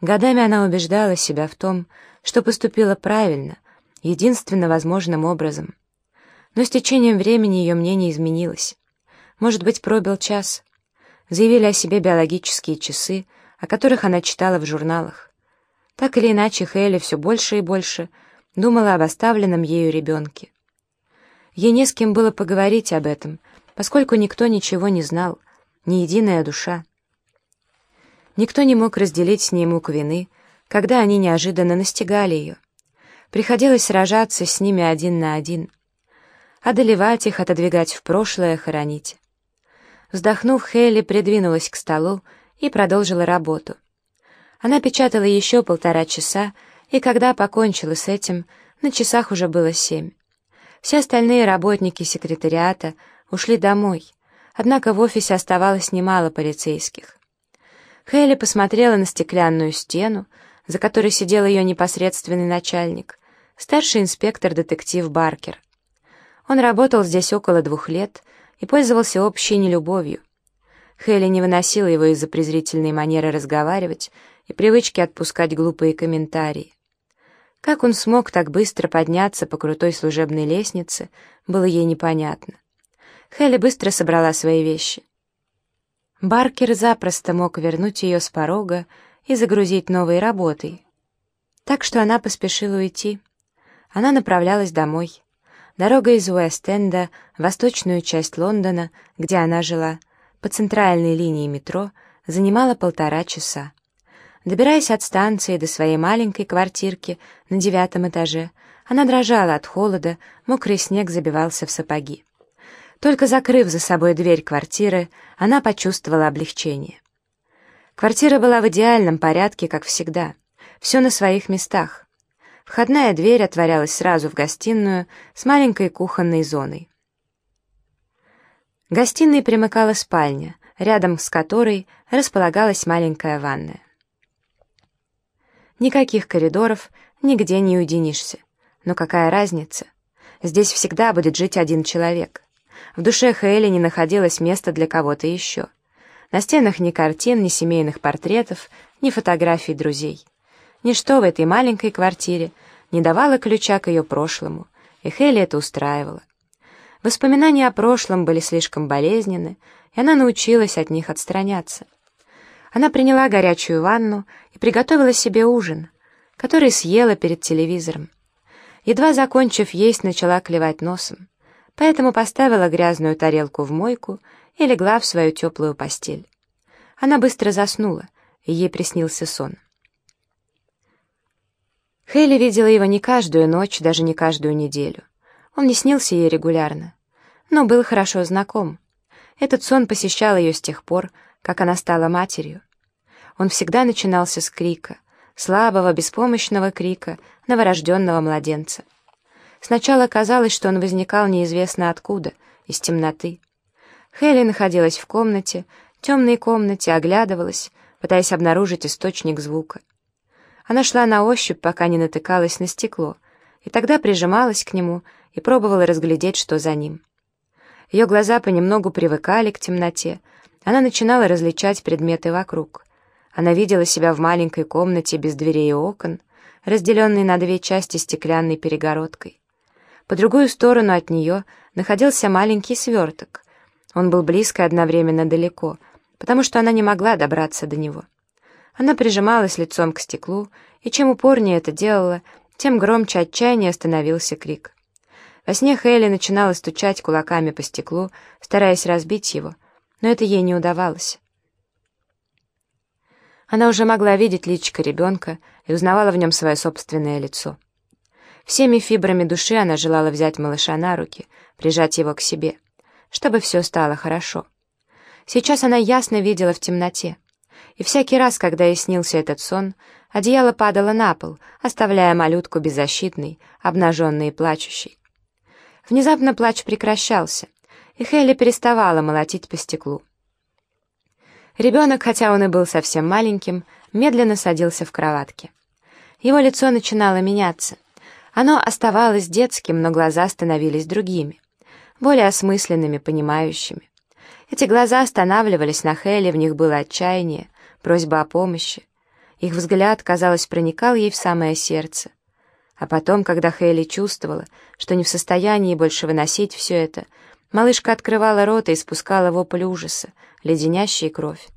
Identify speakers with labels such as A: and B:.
A: Годами она убеждала себя в том, что поступила правильно, единственно возможным образом. Но с течением времени ее мнение изменилось. Может быть, пробил час. Заявили о себе биологические часы, о которых она читала в журналах. Так или иначе, Хейли все больше и больше думала об оставленном ею ребенке. Ей не с кем было поговорить об этом, поскольку никто ничего не знал, ни единая душа. Никто не мог разделить с ней мук вины, когда они неожиданно настигали ее. Приходилось сражаться с ними один на один. Одолевать их, отодвигать в прошлое, хоронить. Вздохнув, Хейли придвинулась к столу и продолжила работу. Она печатала еще полтора часа, и когда покончила с этим, на часах уже было семь. Все остальные работники секретариата ушли домой, однако в офисе оставалось немало полицейских. Хейли посмотрела на стеклянную стену, за которой сидел ее непосредственный начальник, старший инспектор-детектив Баркер. Он работал здесь около двух лет и пользовался общей нелюбовью. Хейли не выносила его из-за презрительной манеры разговаривать и привычки отпускать глупые комментарии. Как он смог так быстро подняться по крутой служебной лестнице, было ей непонятно. Хелли быстро собрала свои вещи. Баркер запросто мог вернуть ее с порога и загрузить новой работой. Так что она поспешила уйти. Она направлялась домой. Дорога из Уэст-Энда в восточную часть Лондона, где она жила, по центральной линии метро, занимала полтора часа. Добираясь от станции до своей маленькой квартирки на девятом этаже, она дрожала от холода, мокрый снег забивался в сапоги. Только закрыв за собой дверь квартиры, она почувствовала облегчение. Квартира была в идеальном порядке, как всегда. Все на своих местах. Входная дверь отворялась сразу в гостиную с маленькой кухонной зоной. Гостиной примыкала спальня, рядом с которой располагалась маленькая ванная. Никаких коридоров, нигде не уединишься. Но какая разница? Здесь всегда будет жить один человек. В душе Хейли не находилось места для кого-то еще. На стенах ни картин, ни семейных портретов, ни фотографий друзей. Ничто в этой маленькой квартире не давало ключа к ее прошлому, и Хейли это устраивало. Воспоминания о прошлом были слишком болезненны, и она научилась от них отстраняться. Она приняла горячую ванну и приготовила себе ужин, который съела перед телевизором. Едва закончив есть, начала клевать носом поэтому поставила грязную тарелку в мойку и легла в свою теплую постель. Она быстро заснула, и ей приснился сон. Хейли видела его не каждую ночь, даже не каждую неделю. Он не снился ей регулярно, но был хорошо знаком. Этот сон посещал ее с тех пор, как она стала матерью. Он всегда начинался с крика, слабого, беспомощного крика новорожденного младенца. Сначала казалось, что он возникал неизвестно откуда, из темноты. Хелли находилась в комнате, темной комнате, оглядывалась, пытаясь обнаружить источник звука. Она шла на ощупь, пока не натыкалась на стекло, и тогда прижималась к нему и пробовала разглядеть, что за ним. Ее глаза понемногу привыкали к темноте, она начинала различать предметы вокруг. Она видела себя в маленькой комнате без дверей и окон, разделенной на две части стеклянной перегородкой. По другую сторону от нее находился маленький сверток. Он был близко и одновременно далеко, потому что она не могла добраться до него. Она прижималась лицом к стеклу, и чем упорнее это делала, тем громче отчаяние становился крик. Во сне Хейли начинала стучать кулаками по стеклу, стараясь разбить его, но это ей не удавалось. Она уже могла видеть личико ребенка и узнавала в нем свое собственное лицо. Всеми фибрами души она желала взять малыша на руки, прижать его к себе, чтобы все стало хорошо. Сейчас она ясно видела в темноте. И всякий раз, когда ей снился этот сон, одеяло падало на пол, оставляя малютку беззащитной, обнаженной и плачущей. Внезапно плач прекращался, и Хейли переставала молотить по стеклу. Ребенок, хотя он и был совсем маленьким, медленно садился в кроватке. Его лицо начинало меняться. Оно оставалось детским, но глаза становились другими, более осмысленными, понимающими. Эти глаза останавливались на Хеле, в них было отчаяние, просьба о помощи. Их взгляд, казалось, проникал ей в самое сердце. А потом, когда Хейли чувствовала, что не в состоянии больше выносить все это, малышка открывала рот и испускала вопль ужаса, леденящий кровь.